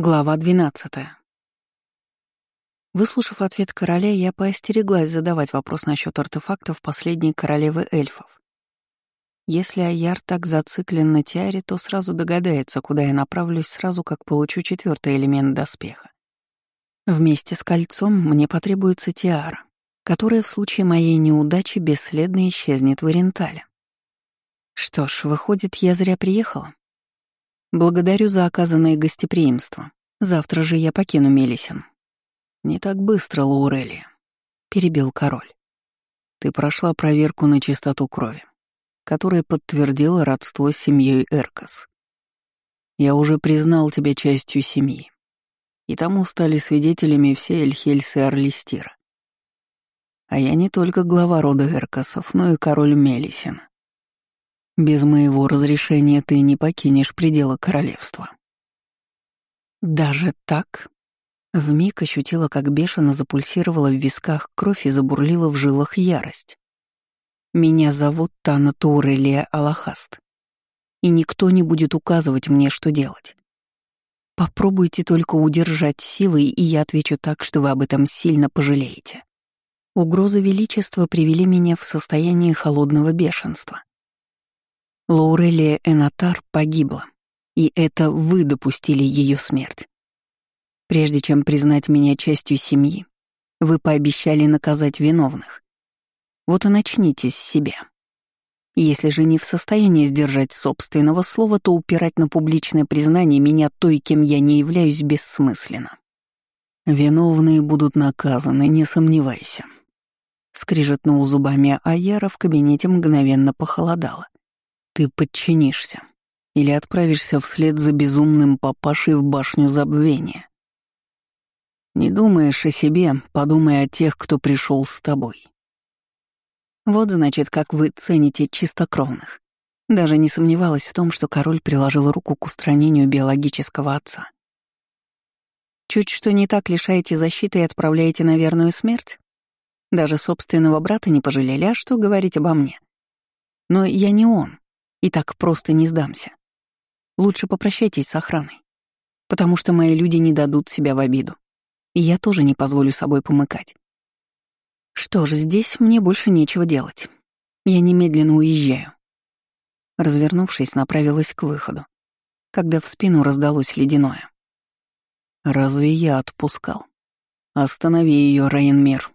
Глава 12. Выслушав ответ короля, я поостереглась задавать вопрос насчет артефактов последней королевы эльфов. Если Аяр так зациклен на тиаре, то сразу догадается, куда я направлюсь сразу, как получу четвертый элемент доспеха. Вместе с кольцом мне потребуется тиара, которая в случае моей неудачи бесследно исчезнет в Орентале. Что ж, выходит, я зря приехала. Благодарю за оказанное гостеприимство. Завтра же я покину Мелисин. Не так быстро, Лаурелия, перебил король. Ты прошла проверку на чистоту крови, которая подтвердила родство с семьей Эркас. Я уже признал тебя частью семьи, и тому стали свидетелями все Эльхельсы Орлистира. А я не только глава рода Эркасов, но и король Мелисина. Без моего разрешения ты не покинешь пределы королевства. Даже так? Вмиг ощутила, как бешено запульсировала в висках кровь и забурлила в жилах ярость. Меня зовут Тана Турелия Аллахаст, и никто не будет указывать мне, что делать. Попробуйте только удержать силой, и я отвечу так, что вы об этом сильно пожалеете. Угрозы величества привели меня в состояние холодного бешенства. Лаурелия Энатар погибла, и это вы допустили ее смерть. Прежде чем признать меня частью семьи, вы пообещали наказать виновных. Вот и начните с себя. Если же не в состоянии сдержать собственного слова, то упирать на публичное признание меня той, кем я не являюсь, бессмысленно. Виновные будут наказаны, не сомневайся. Скрижетнул зубами Аяра, в кабинете мгновенно похолодало. Ты подчинишься или отправишься вслед за безумным папашей в башню забвения. Не думаешь о себе, подумай о тех, кто пришел с тобой. Вот значит, как вы цените чистокровных. Даже не сомневалась в том, что король приложил руку к устранению биологического отца. Чуть что не так лишаете защиты и отправляете на верную смерть? Даже собственного брата не пожалели, а что говорить обо мне? Но я не он, и так просто не сдамся. Лучше попрощайтесь с охраной, потому что мои люди не дадут себя в обиду, и я тоже не позволю собой помыкать. Что ж, здесь мне больше нечего делать. Я немедленно уезжаю. Развернувшись, направилась к выходу, когда в спину раздалось ледяное. «Разве я отпускал? Останови ее, Рейнмир!»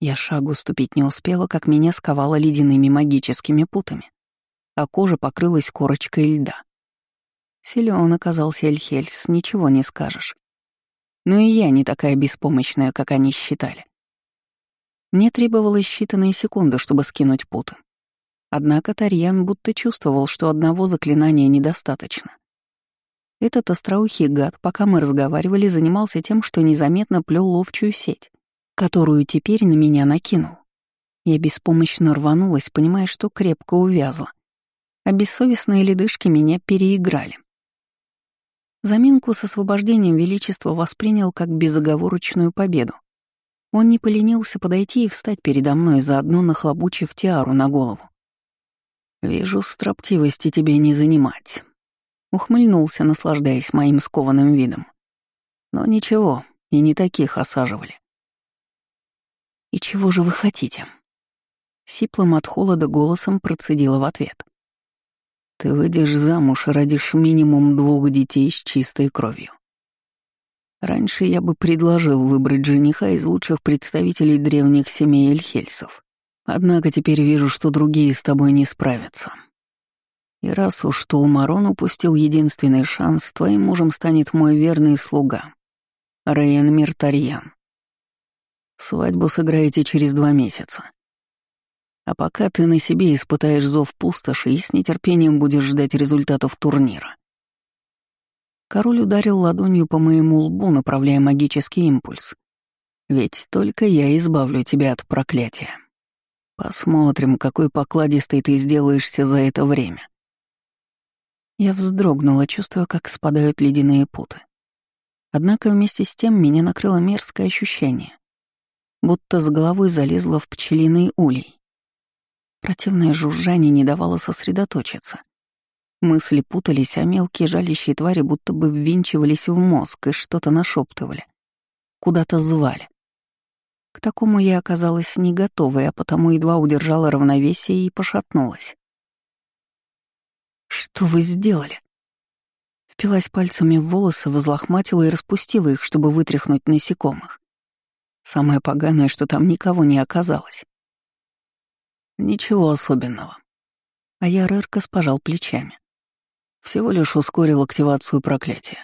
Я шагу ступить не успела, как меня сковало ледяными магическими путами а кожа покрылась корочкой льда. Силён оказался Эльхельс, ничего не скажешь. Но и я не такая беспомощная, как они считали. Мне требовалось считанные секунды, чтобы скинуть путы. Однако Тарьян будто чувствовал, что одного заклинания недостаточно. Этот остроухий гад, пока мы разговаривали, занимался тем, что незаметно плел ловчую сеть, которую теперь на меня накинул. Я беспомощно рванулась, понимая, что крепко увязла а бессовестные ледышки меня переиграли. Заминку с освобождением Величества воспринял как безоговорочную победу. Он не поленился подойти и встать передо мной, заодно нахлобучив тиару на голову. «Вижу, строптивости тебе не занимать», — ухмыльнулся, наслаждаясь моим скованным видом. «Но ничего, и не таких осаживали». «И чего же вы хотите?» Сиплым от холода голосом процедила в ответ. Ты выйдешь замуж и родишь минимум двух детей с чистой кровью. Раньше я бы предложил выбрать жениха из лучших представителей древних семей Эльхельсов. Однако теперь вижу, что другие с тобой не справятся. И раз уж Тулмарон упустил единственный шанс, твоим мужем станет мой верный слуга, Рейн Миртарьян. Свадьбу сыграете через два месяца. А пока ты на себе испытаешь зов пустоши и с нетерпением будешь ждать результатов турнира. Король ударил ладонью по моему лбу, направляя магический импульс. Ведь только я избавлю тебя от проклятия. Посмотрим, какой покладистой ты сделаешься за это время. Я вздрогнула, чувствуя, как спадают ледяные путы. Однако вместе с тем меня накрыло мерзкое ощущение, будто с головой залезла в пчелиный улей. Противное жужжание не давало сосредоточиться. Мысли путались, а мелкие жалящие твари будто бы ввинчивались в мозг и что-то нашептывали. Куда-то звали. К такому я оказалась не готовой, а потому едва удержала равновесие и пошатнулась. «Что вы сделали?» Впилась пальцами в волосы, взлохматила и распустила их, чтобы вытряхнуть насекомых. Самое поганое, что там никого не оказалось. Ничего особенного. А я Реркас пожал плечами. Всего лишь ускорил активацию проклятия,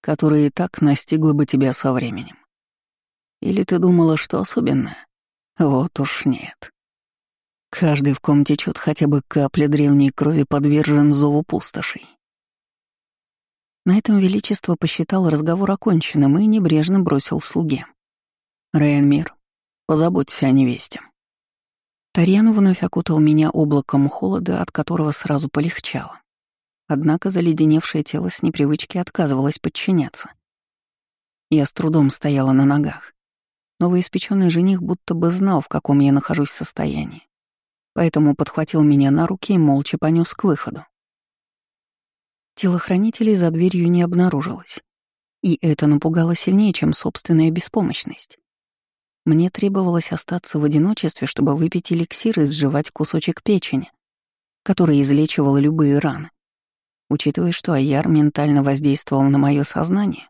которое и так настигло бы тебя со временем. Или ты думала, что особенное? Вот уж нет. Каждый, в ком течет хотя бы капля древней крови, подвержен зову пустошей. На этом Величество посчитал разговор оконченным и небрежно бросил слуге. «Рейнмир, позаботься о невесте». Тарьян вновь окутал меня облаком холода, от которого сразу полегчало. Однако заледеневшее тело с непривычки отказывалось подчиняться. Я с трудом стояла на ногах. Новоиспеченный жених будто бы знал, в каком я нахожусь состоянии. Поэтому подхватил меня на руки и молча понес к выходу. Телохранителей за дверью не обнаружилось. И это напугало сильнее, чем собственная беспомощность. Мне требовалось остаться в одиночестве, чтобы выпить эликсир и сживать кусочек печени, который излечивал любые раны. Учитывая, что Аяр ментально воздействовал на мое сознание,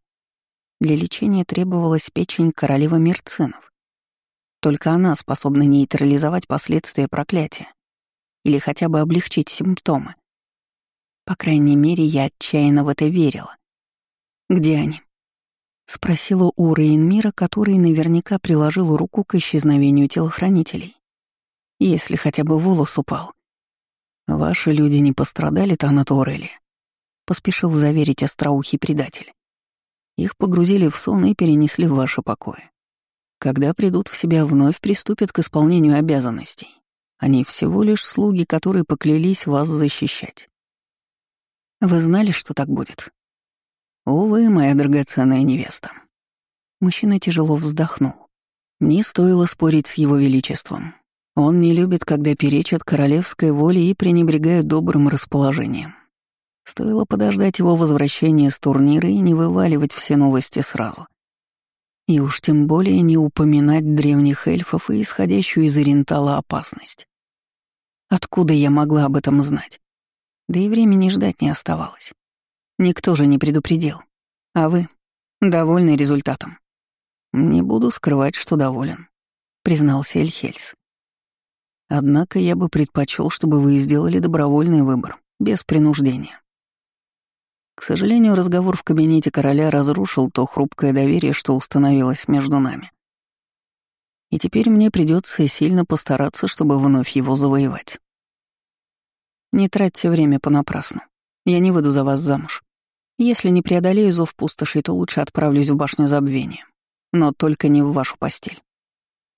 для лечения требовалась печень королевы Мирцинов. Только она способна нейтрализовать последствия проклятия или хотя бы облегчить симптомы. По крайней мере, я отчаянно в это верила. «Где они?» — спросила у Рейнмира, который наверняка приложил руку к исчезновению телохранителей. «Если хотя бы волос упал». «Ваши люди не пострадали, Танат Орели?» — поспешил заверить остроухий предатель. Их погрузили в сон и перенесли в ваши покои. Когда придут в себя, вновь приступят к исполнению обязанностей. Они всего лишь слуги, которые поклялись вас защищать. Вы знали, что так будет? Увы, моя драгоценная невеста. Мужчина тяжело вздохнул. Не стоило спорить с его величеством. Он не любит, когда перечат королевской воле и пренебрегают добрым расположением. Стоило подождать его возвращения с турнира и не вываливать все новости сразу. И уж тем более не упоминать древних эльфов и исходящую из Орентала опасность. Откуда я могла об этом знать? Да и времени ждать не оставалось. Никто же не предупредил. А вы довольны результатом? Не буду скрывать, что доволен, признался Эльхельс. Однако я бы предпочел, чтобы вы сделали добровольный выбор, без принуждения. К сожалению, разговор в кабинете короля разрушил то хрупкое доверие, что установилось между нами. И теперь мне придется сильно постараться, чтобы вновь его завоевать. Не тратьте время понапрасну. Я не выйду за вас замуж. Если не преодолею зов пустоши, то лучше отправлюсь в башню забвения. Но только не в вашу постель.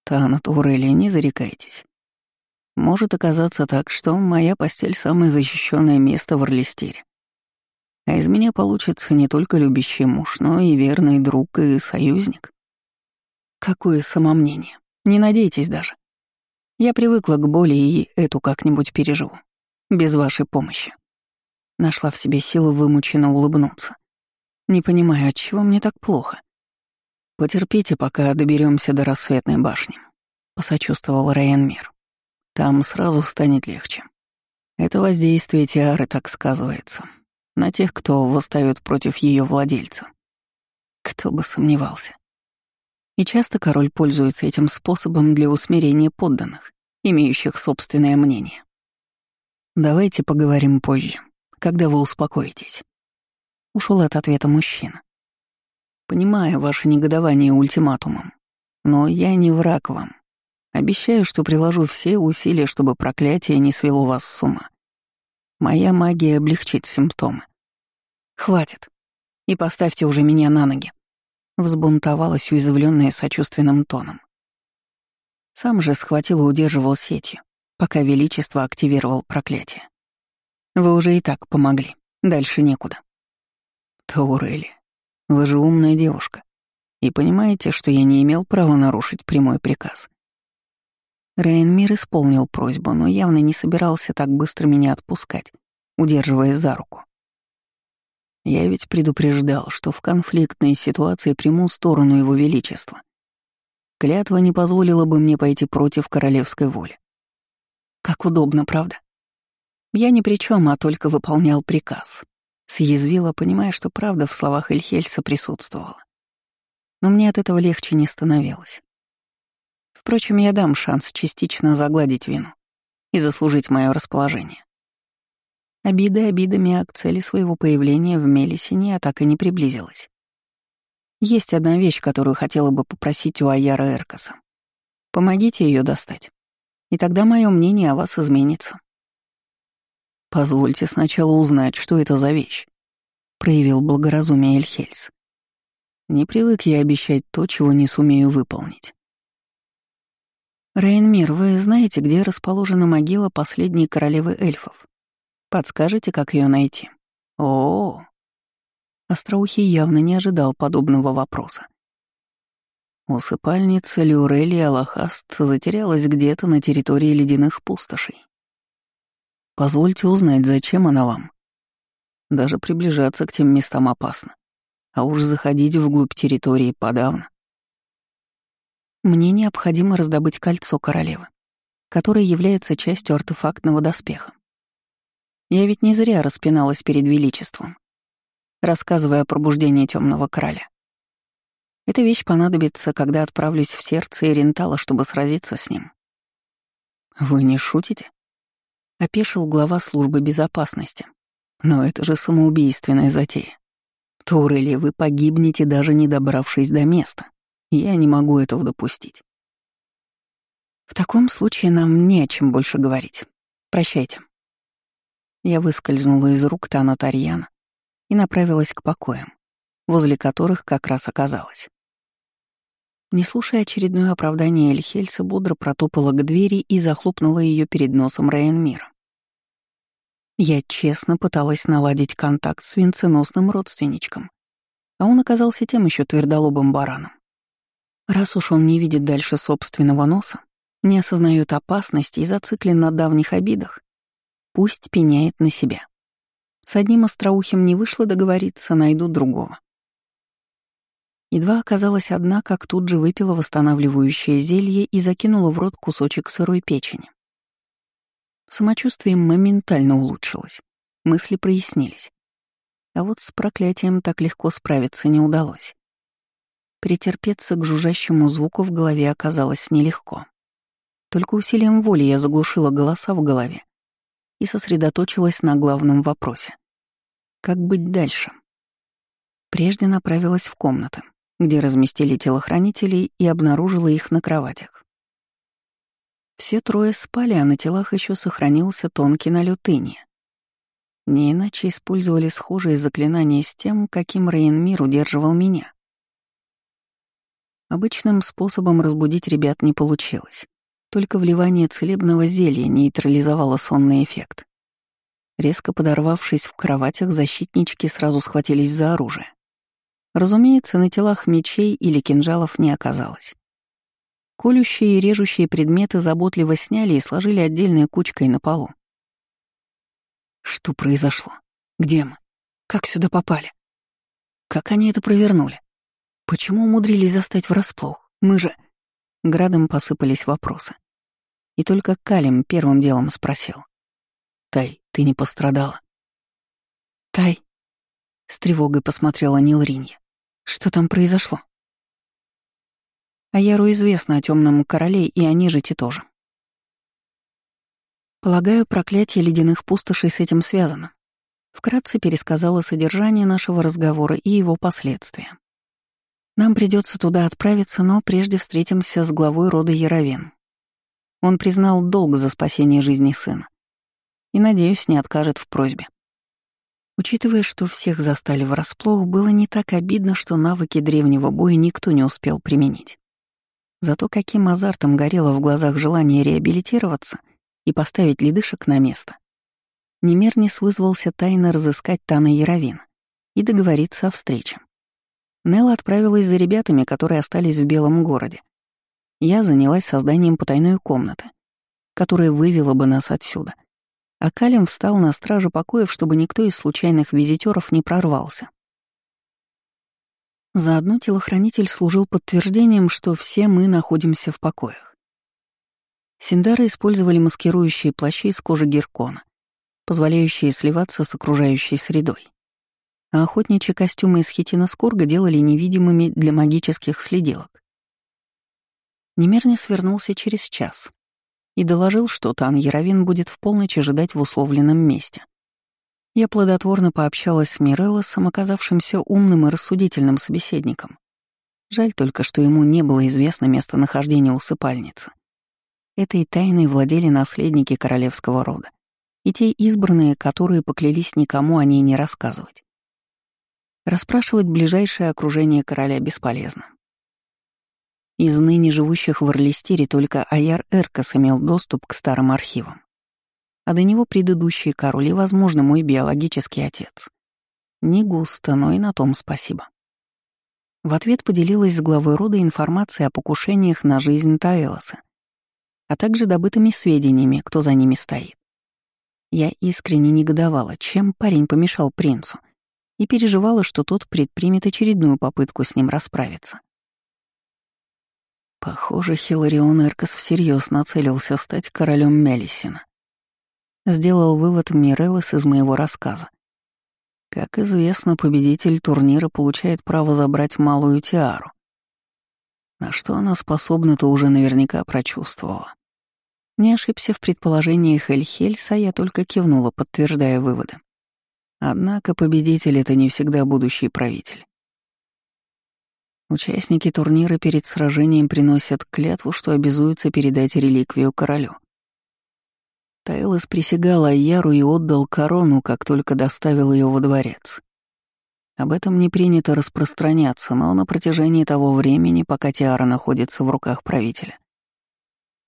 Тана Турелли, не зарекайтесь. Может оказаться так, что моя постель — самое защищенное место в Орлистере. А из меня получится не только любящий муж, но и верный друг и союзник. Какое самомнение. Не надейтесь даже. Я привыкла к боли и эту как-нибудь переживу. Без вашей помощи. Нашла в себе силу вымученно улыбнуться. Не понимаю, от чего мне так плохо. Потерпите, пока доберемся до рассветной башни, посочувствовал Райан Мир. Там сразу станет легче. Это воздействие Тиары так сказывается на тех, кто восстает против ее владельца. Кто бы сомневался. И часто король пользуется этим способом для усмирения подданных, имеющих собственное мнение. Давайте поговорим позже, когда вы успокоитесь. Ушел от ответа мужчина. Понимаю ваше негодование ультиматумом, но я не враг вам. Обещаю, что приложу все усилия, чтобы проклятие не свело вас с ума. Моя магия облегчит симптомы. Хватит. И поставьте уже меня на ноги. Взбунтовалась уязвленная сочувственным тоном. Сам же схватил и удерживал сетью, пока Величество активировал проклятие. Вы уже и так помогли. Дальше некуда. Таурели, вы же умная девушка. И понимаете, что я не имел права нарушить прямой приказ. Рейнмир исполнил просьбу, но явно не собирался так быстро меня отпускать, удерживая за руку. Я ведь предупреждал, что в конфликтной ситуации приму сторону Его Величества. Клятва не позволила бы мне пойти против королевской воли. Как удобно, правда? Я ни при чем, а только выполнял приказ. Съязвила, понимая, что правда в словах Эльхельса присутствовала. Но мне от этого легче не становилось. Впрочем, я дам шанс частично загладить вину и заслужить мое расположение. Обиды обидами, а к цели своего появления в Мелисине я так и не приблизилась. Есть одна вещь, которую хотела бы попросить у Аяра Эркаса. Помогите ее достать, и тогда мое мнение о вас изменится. Позвольте сначала узнать, что это за вещь, проявил благоразумие Эльхельс. Не привык я обещать то, чего не сумею выполнить. Рейнмир, вы знаете, где расположена могила последней королевы эльфов? Подскажете, как ее найти? О, -о, -о. Остроухий явно не ожидал подобного вопроса. Усыпальница Люрели Аллахаст затерялась где-то на территории ледяных пустошей. Позвольте узнать, зачем она вам. Даже приближаться к тем местам опасно. А уж заходить вглубь территории подавно. Мне необходимо раздобыть кольцо королевы, которое является частью артефактного доспеха. Я ведь не зря распиналась перед величеством, рассказывая о пробуждении темного короля. Эта вещь понадобится, когда отправлюсь в сердце Ирентала, чтобы сразиться с ним. Вы не шутите? Опешил глава службы безопасности. Но это же самоубийственная затея. Турели, вы погибнете, даже не добравшись до места. Я не могу этого допустить. В таком случае нам не о чем больше говорить. Прощайте. Я выскользнула из рук Тана Тарьяна и направилась к покоям, возле которых как раз оказалась. Не слушая очередное оправдание Эльхельса, бодро протопала к двери и захлопнула ее перед носом Рейнмира. Я честно пыталась наладить контакт с венценосным родственничком, а он оказался тем еще твердолобым бараном. Раз уж он не видит дальше собственного носа, не осознает опасности и зациклен на давних обидах, пусть пеняет на себя. С одним остроухим не вышло договориться, найду другого. Едва оказалась одна, как тут же выпила восстанавливающее зелье и закинула в рот кусочек сырой печени. Самочувствие моментально улучшилось, мысли прояснились. А вот с проклятием так легко справиться не удалось. Притерпеться к жужжащему звуку в голове оказалось нелегко. Только усилием воли я заглушила голоса в голове и сосредоточилась на главном вопросе. Как быть дальше? Прежде направилась в комнаты, где разместили телохранителей и обнаружила их на кроватях. Все трое спали, а на телах еще сохранился тонкий налет иния. Не иначе использовали схожие заклинания с тем, каким Рейнмир удерживал меня. Обычным способом разбудить ребят не получилось. Только вливание целебного зелья нейтрализовало сонный эффект. Резко подорвавшись в кроватях, защитнички сразу схватились за оружие. Разумеется, на телах мечей или кинжалов не оказалось. Колющие и режущие предметы заботливо сняли и сложили отдельной кучкой на полу. Что произошло? Где мы? Как сюда попали? Как они это провернули? Почему умудрились застать врасплох? Мы же...» Градом посыпались вопросы. И только Калим первым делом спросил. «Тай, ты не пострадала?» «Тай», — с тревогой посмотрела Нилринья. «Что там произошло?» А Яру известно о темном короле, и они же те тоже. Полагаю, проклятие ледяных пустошей с этим связано. Вкратце пересказала содержание нашего разговора и его последствия. Нам придется туда отправиться, но прежде встретимся с главой рода Яровен. Он признал долг за спасение жизни сына. И, надеюсь, не откажет в просьбе. Учитывая, что всех застали врасплох, было не так обидно, что навыки древнего боя никто не успел применить. Зато каким азартом горело в глазах желание реабилитироваться и поставить ледышек на место. Немернис вызвался тайно разыскать Тана Яровина и договориться о встрече. Нелла отправилась за ребятами, которые остались в Белом городе. Я занялась созданием потайной комнаты, которая вывела бы нас отсюда. а Калим встал на страже покоев, чтобы никто из случайных визитеров не прорвался. Заодно телохранитель служил подтверждением, что все мы находимся в покоях. Синдары использовали маскирующие плащи из кожи геркона, позволяющие сливаться с окружающей средой. А охотничьи костюмы из хитина скорга делали невидимыми для магических следилок. Немерни свернулся через час и доложил, что Тан Яровин будет в полночь ожидать в условленном месте. Я плодотворно пообщалась с Миреллосом, оказавшимся умным и рассудительным собеседником. Жаль только, что ему не было известно местонахождение усыпальницы. Этой тайной владели наследники королевского рода и те избранные, которые поклялись никому о ней не рассказывать. Расспрашивать ближайшее окружение короля бесполезно. Из ныне живущих в Орлистире только Аяр Эркас имел доступ к старым архивам а до него предыдущий король и, возможно, мой биологический отец. Не густо, но и на том спасибо. В ответ поделилась с главой рода информацией о покушениях на жизнь Таэлоса, а также добытыми сведениями, кто за ними стоит. Я искренне негодовала, чем парень помешал принцу, и переживала, что тот предпримет очередную попытку с ним расправиться. Похоже, Хиларион Эркас всерьез нацелился стать королем Мелисина. Сделал вывод Миреллес из моего рассказа. Как известно, победитель турнира получает право забрать малую тиару. На что она способна, то уже наверняка прочувствовала. Не ошибся в предположениях Эльхельса, я только кивнула, подтверждая выводы. Однако победитель — это не всегда будущий правитель. Участники турнира перед сражением приносят клятву, что обязуются передать реликвию королю. Тайлос присягал Айяру и отдал корону, как только доставил ее во дворец. Об этом не принято распространяться, но на протяжении того времени, пока Тиара находится в руках правителя,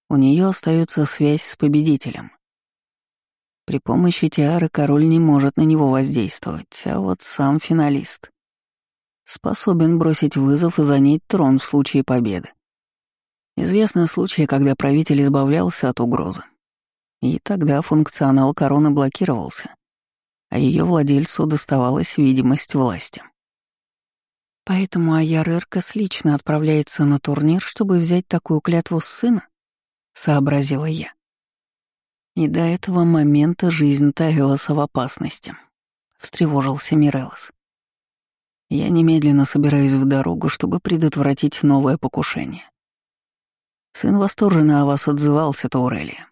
у нее остается связь с победителем. При помощи Тиары король не может на него воздействовать, а вот сам финалист способен бросить вызов и занять трон в случае победы. Известны случаи, когда правитель избавлялся от угрозы, и тогда функционал короны блокировался, а ее владельцу доставалась видимость власти. Поэтому Аяр Эркас лично отправляется на турнир, чтобы взять такую клятву с сына, сообразила я. И до этого момента жизнь Тавилоса в опасности, встревожился Мирелос. Я немедленно собираюсь в дорогу, чтобы предотвратить новое покушение. Сын восторженно о вас отзывался, Таурелия.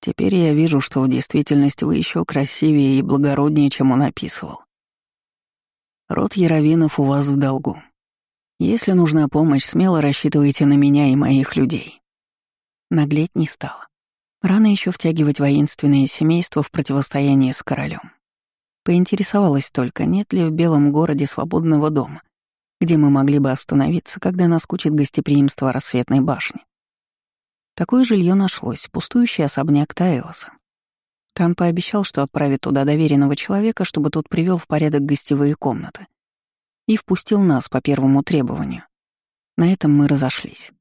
Теперь я вижу, что в действительности вы еще красивее и благороднее, чем он описывал. Род Яровинов у вас в долгу. Если нужна помощь, смело рассчитывайте на меня и моих людей. Наглеть не стало. Рано еще втягивать воинственное семейство в противостояние с королем. Поинтересовалась только, нет ли в Белом городе свободного дома, где мы могли бы остановиться, когда наскучит гостеприимство рассветной башни. Такое жилье нашлось, пустующий особняк Таэлоса. Тан пообещал, что отправит туда доверенного человека, чтобы тот привел в порядок гостевые комнаты. И впустил нас по первому требованию. На этом мы разошлись.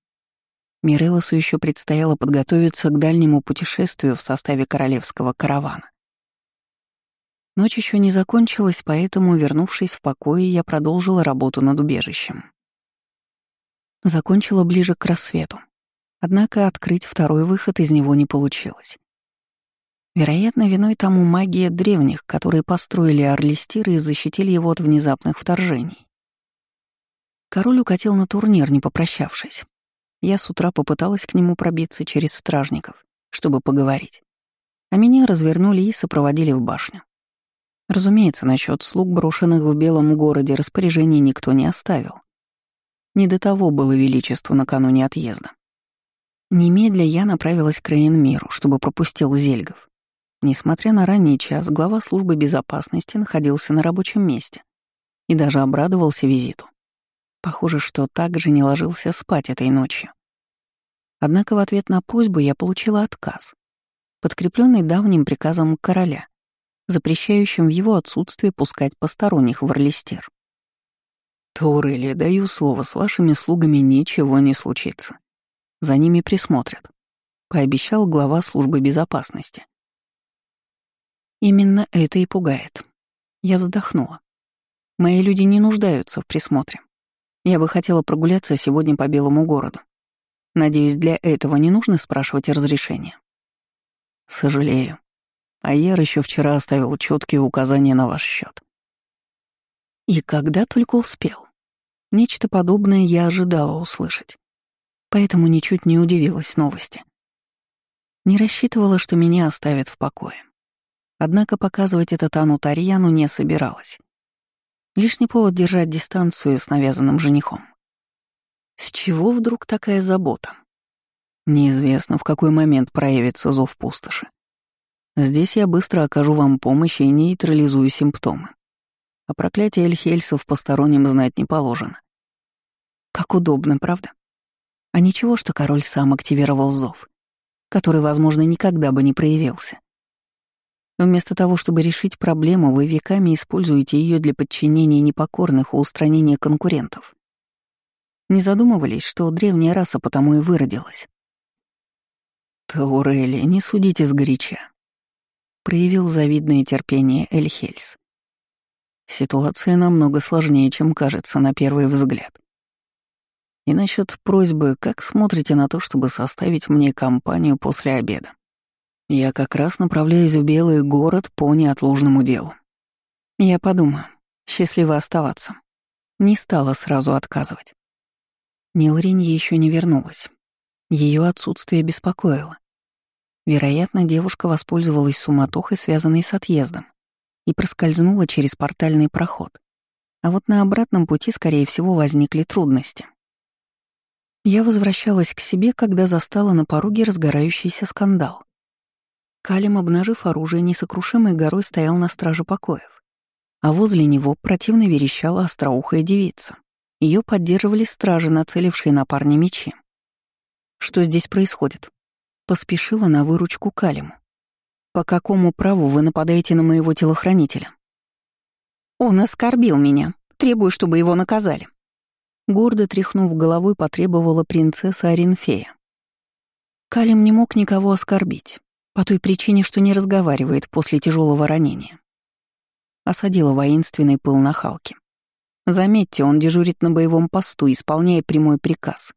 Мирелосу еще предстояло подготовиться к дальнему путешествию в составе королевского каравана. Ночь еще не закончилась, поэтому, вернувшись в покое, я продолжила работу над убежищем. Закончила ближе к рассвету. Однако открыть второй выход из него не получилось. Вероятно, виной тому магия древних, которые построили Орлистир и защитили его от внезапных вторжений. Король укатил на турнир, не попрощавшись. Я с утра попыталась к нему пробиться через стражников, чтобы поговорить. А меня развернули и сопроводили в башню. Разумеется, насчет слуг, брошенных в Белом городе, распоряжений никто не оставил. Не до того было величество накануне отъезда. Немедля я направилась к Рейнмиру, чтобы пропустил Зельгов. Несмотря на ранний час, глава службы безопасности находился на рабочем месте и даже обрадовался визиту. Похоже, что также не ложился спать этой ночью. Однако в ответ на просьбу я получила отказ, подкрепленный давним приказом короля, запрещающим в его отсутствие пускать посторонних в Орлистер. «Таурелия, даю слово, с вашими слугами ничего не случится», за ними присмотрят», — пообещал глава службы безопасности. Именно это и пугает. Я вздохнула. Мои люди не нуждаются в присмотре. Я бы хотела прогуляться сегодня по белому городу. Надеюсь, для этого не нужно спрашивать разрешения. Сожалею. А Яр еще вчера оставил четкие указания на ваш счет. И когда только успел. Нечто подобное я ожидала услышать. Поэтому ничуть не удивилась новости. Не рассчитывала, что меня оставят в покое. Однако показывать это Тану Тарьяну не собиралась. Лишний повод держать дистанцию с навязанным женихом. С чего вдруг такая забота? Неизвестно, в какой момент проявится зов пустоши. Здесь я быстро окажу вам помощь и нейтрализую симптомы. А проклятие Эльхельсов посторонним знать не положено. Как удобно, правда? А ничего, что король сам активировал зов, который, возможно, никогда бы не проявился. Вместо того, чтобы решить проблему, вы веками используете ее для подчинения непокорных и устранения конкурентов. Не задумывались, что древняя раса потому и выродилась. «Таурели, не судите сгоряча», — проявил завидное терпение Эльхельс. «Ситуация намного сложнее, чем кажется на первый взгляд. И насчет просьбы, как смотрите на то, чтобы составить мне компанию после обеда?» Я как раз направляюсь в Белый город по неотложному делу. Я подумаю, счастливо оставаться. Не стала сразу отказывать. Нилринья еще не вернулась. Ее отсутствие беспокоило. Вероятно, девушка воспользовалась суматохой, связанной с отъездом, и проскользнула через портальный проход. А вот на обратном пути, скорее всего, возникли трудности. Я возвращалась к себе, когда застала на пороге разгорающийся скандал. Калим, обнажив оружие, несокрушимой горой стоял на страже покоев. А возле него противно верещала остроухая девица. Ее поддерживали стражи, нацелившие на парня мечи. «Что здесь происходит?» Поспешила на выручку Калиму. «По какому праву вы нападаете на моего телохранителя?» «Он оскорбил меня. Требую, чтобы его наказали». Гордо тряхнув головой, потребовала принцесса Оринфея. Калим не мог никого оскорбить. По той причине, что не разговаривает после тяжелого ранения. Осадила воинственный пыл на Халке. Заметьте, он дежурит на боевом посту, исполняя прямой приказ.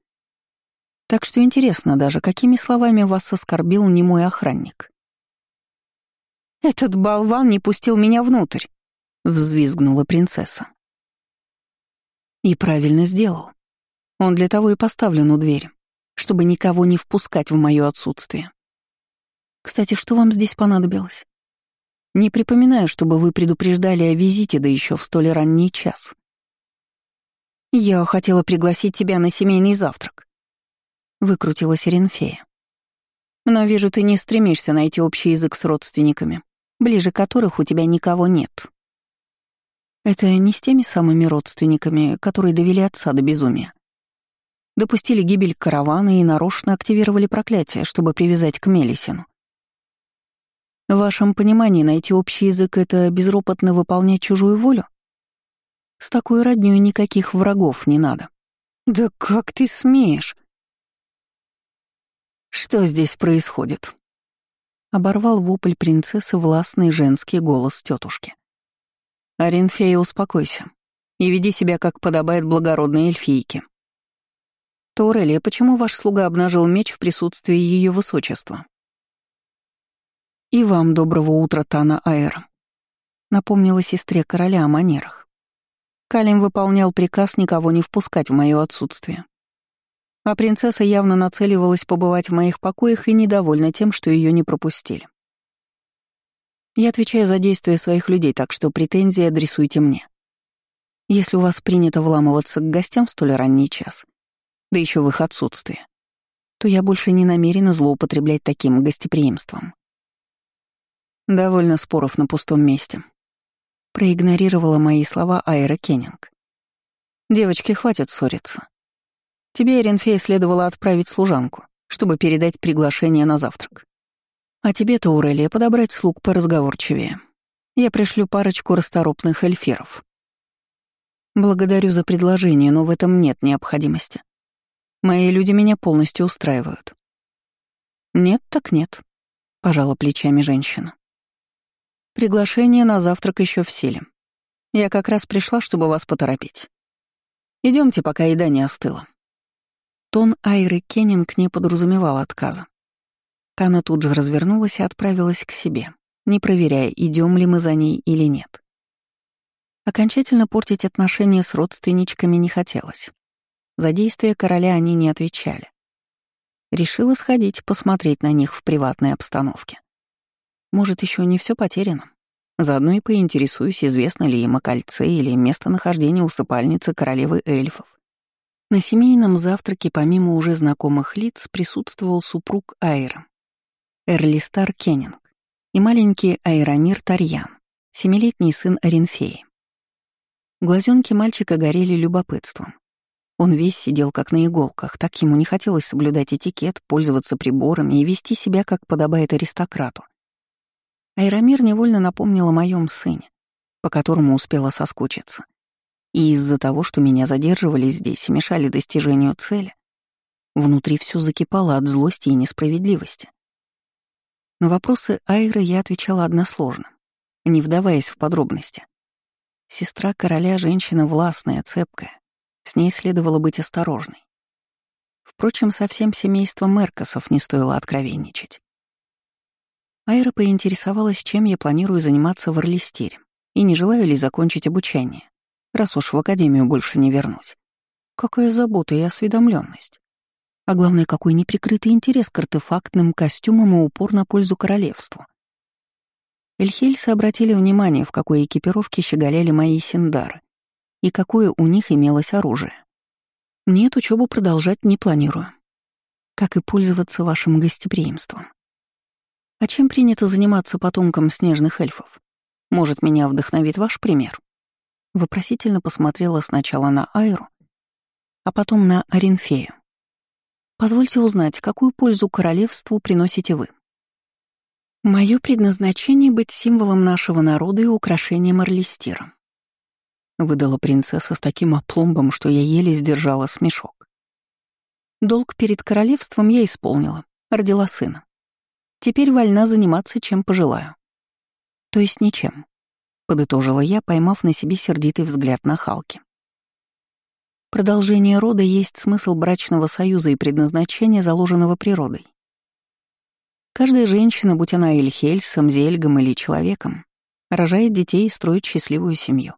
Так что интересно даже, какими словами вас оскорбил немой охранник. «Этот болван не пустил меня внутрь», — взвизгнула принцесса. И правильно сделал. Он для того и поставлен у двери, чтобы никого не впускать в мое отсутствие. Кстати, что вам здесь понадобилось? Не припоминаю, чтобы вы предупреждали о визите, да еще в столь ранний час. Я хотела пригласить тебя на семейный завтрак. Выкрутилась Ренфея. Но вижу, ты не стремишься найти общий язык с родственниками, ближе которых у тебя никого нет. Это не с теми самыми родственниками, которые довели отца до безумия. Допустили гибель каравана и нарочно активировали проклятие, чтобы привязать к Мелисину. В вашем понимании найти общий язык — это безропотно выполнять чужую волю? С такой роднёй никаких врагов не надо. Да как ты смеешь? Что здесь происходит? Оборвал вопль принцессы властный женский голос тетушки. Аринфея, успокойся и веди себя, как подобает благородной эльфийке. Торелия, почему ваш слуга обнажил меч в присутствии ее высочества? «И вам доброго утра, Тана Аэр», — напомнила сестре короля о манерах. Калим выполнял приказ никого не впускать в мое отсутствие. А принцесса явно нацеливалась побывать в моих покоях и недовольна тем, что ее не пропустили. Я отвечаю за действия своих людей, так что претензии адресуйте мне. Если у вас принято вламываться к гостям в столь ранний час, да еще в их отсутствие, то я больше не намерена злоупотреблять таким гостеприимством. Довольно споров на пустом месте. Проигнорировала мои слова Айра Кеннинг. Девочки, хватит ссориться. Тебе, Эренфей, следовало отправить служанку, чтобы передать приглашение на завтрак. А тебе, Таурелия, подобрать слуг поразговорчивее. Я пришлю парочку расторопных эльфиров. Благодарю за предложение, но в этом нет необходимости. Мои люди меня полностью устраивают. Нет так нет, пожала плечами женщина. Приглашение на завтрак еще в силе. Я как раз пришла, чтобы вас поторопить. Идемте, пока еда не остыла. Тон Айры Кеннинг не подразумевал отказа. Тана тут же развернулась и отправилась к себе, не проверяя, идем ли мы за ней или нет. Окончательно портить отношения с родственничками не хотелось. За действия короля они не отвечали. Решила сходить, посмотреть на них в приватной обстановке. Может, еще не все потеряно. Заодно и поинтересуюсь, известно ли им о кольце или местонахождение усыпальницы королевы эльфов. На семейном завтраке помимо уже знакомых лиц присутствовал супруг Айра, Эрлистар Кеннинг и маленький Айрамир Тарьян, семилетний сын Оренфеи. Глазенки мальчика горели любопытством. Он весь сидел как на иголках, так ему не хотелось соблюдать этикет, пользоваться приборами и вести себя, как подобает аристократу. Айрамир невольно напомнил о моем сыне, по которому успела соскучиться. И из-за того, что меня задерживали здесь и мешали достижению цели, внутри все закипало от злости и несправедливости. На вопросы Айры я отвечала односложно, не вдаваясь в подробности. Сестра короля — женщина властная, цепкая, с ней следовало быть осторожной. Впрочем, со всем семейством Меркосов не стоило откровенничать. Айра поинтересовалась, чем я планирую заниматься в Орлистире, и не желаю ли закончить обучение, раз уж в академию больше не вернусь. Какая забота и осведомленность. А главное, какой неприкрытый интерес к артефактным костюмам и упор на пользу королевству. Эльхельсы обратили внимание, в какой экипировке щеголяли мои синдары, и какое у них имелось оружие. Нет, учебу продолжать не планирую. Как и пользоваться вашим гостеприимством. А чем принято заниматься потомкам снежных эльфов? Может, меня вдохновит ваш пример? Вопросительно посмотрела сначала на Айру, а потом на Оринфею. Позвольте узнать, какую пользу королевству приносите вы? Мое предназначение — быть символом нашего народа и украшением Орлистира выдала принцесса с таким опломбом, что я еле сдержала смешок. Долг перед королевством я исполнила, родила сына. Теперь вольна заниматься, чем пожелаю. То есть ничем, подытожила я, поймав на себе сердитый взгляд на Халки. Продолжение рода есть смысл брачного союза и предназначение, заложенного природой. Каждая женщина, будь она Эльхельсом, Зельгом или человеком, рожает детей и строит счастливую семью.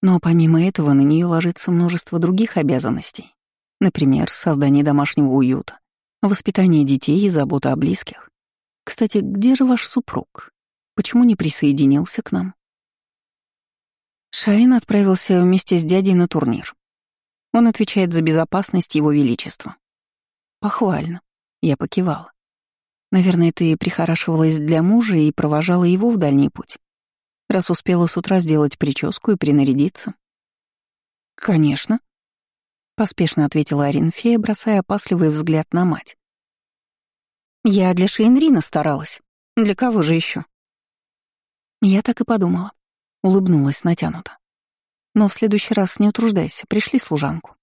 Но помимо этого на нее ложится множество других обязанностей. Например, создание домашнего уюта, воспитание детей и забота о близких. Кстати, где же ваш супруг? Почему не присоединился к нам? Шаин отправился вместе с дядей на турнир. Он отвечает за безопасность его величества. Похвально. Я покивала. Наверное, ты прихорашивалась для мужа и провожала его в дальний путь раз успела с утра сделать прическу и принарядиться. «Конечно», — поспешно ответила Аринфея, бросая опасливый взгляд на мать. «Я для Шейнрина старалась. Для кого же еще? Я так и подумала. Улыбнулась натянуто. «Но в следующий раз не утруждайся, пришли служанку».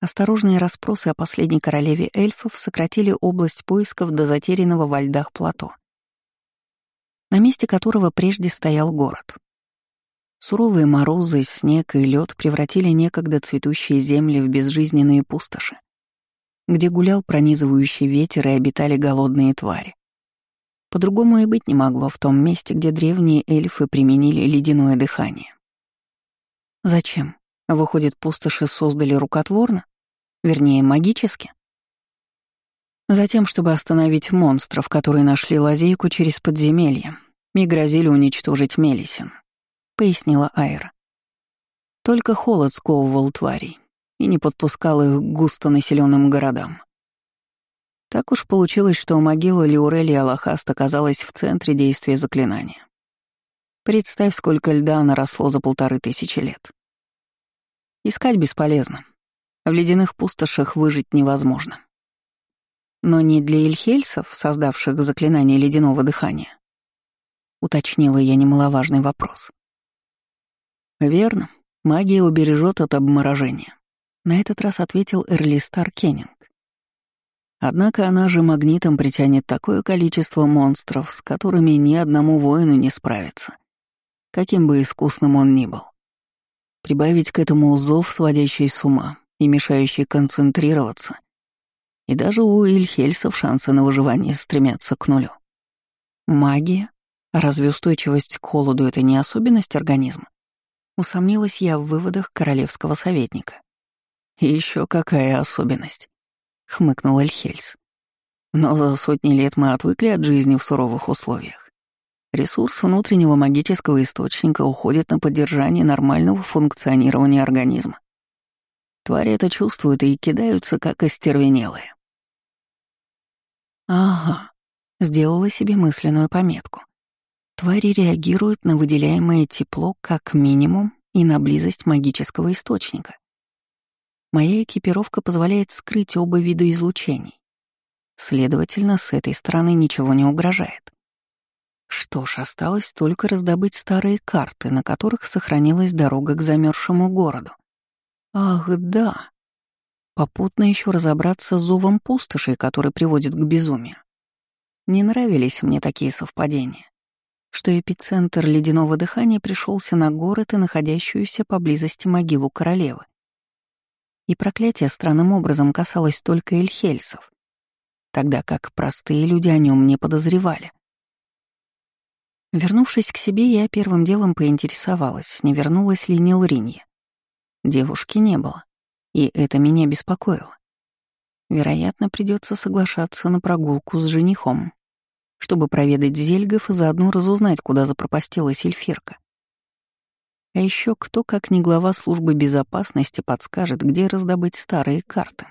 Осторожные расспросы о последней королеве эльфов сократили область поисков до затерянного во льдах плато на месте которого прежде стоял город. Суровые морозы, снег и лед превратили некогда цветущие земли в безжизненные пустоши, где гулял пронизывающий ветер и обитали голодные твари. По-другому и быть не могло в том месте, где древние эльфы применили ледяное дыхание. Зачем? Выходит, пустоши создали рукотворно? Вернее, магически? Затем, чтобы остановить монстров, которые нашли лазейку через подземелье и грозили уничтожить Мелисин», — пояснила Айра. Только холод сковывал тварей и не подпускал их к густонаселенным городам. Так уж получилось, что могила Лиурели Аллахаст оказалась в центре действия заклинания. Представь, сколько льда наросло за полторы тысячи лет. Искать бесполезно. В ледяных пустошах выжить невозможно. Но не для эльхельсов, создавших заклинание ледяного дыхания, уточнила я немаловажный вопрос. «Верно, магия убережет от обморожения», — на этот раз ответил Эрлистар Кеннинг. Однако она же магнитом притянет такое количество монстров, с которыми ни одному воину не справиться, каким бы искусным он ни был. Прибавить к этому зов, сводящий с ума и мешающий концентрироваться, и даже у Ильхельсов шансы на выживание стремятся к нулю. Магия? Разве устойчивость к холоду — это не особенность организма? Усомнилась я в выводах королевского советника. Еще какая особенность? — хмыкнул Эльхельс. «Но за сотни лет мы отвыкли от жизни в суровых условиях. Ресурс внутреннего магического источника уходит на поддержание нормального функционирования организма. Твари это чувствуют и кидаются, как остервенелые. Ага, сделала себе мысленную пометку. Твари реагируют на выделяемое тепло как минимум и на близость магического источника. Моя экипировка позволяет скрыть оба вида излучений. Следовательно, с этой стороны ничего не угрожает. Что ж, осталось только раздобыть старые карты, на которых сохранилась дорога к замерзшему городу. Ах, да. Попутно еще разобраться с зовом пустоши, который приводит к безумию. Не нравились мне такие совпадения, что эпицентр ледяного дыхания пришелся на город и находящуюся поблизости могилу королевы и проклятие странным образом касалось только эльхельсов, тогда как простые люди о нем не подозревали. Вернувшись к себе, я первым делом поинтересовалась, не вернулась ли Нилринья. Девушки не было, и это меня беспокоило. Вероятно, придется соглашаться на прогулку с женихом, чтобы проведать зельгов и заодно разузнать, куда запропастилась эльфирка. А еще кто, как ни глава службы безопасности, подскажет, где раздобыть старые карты.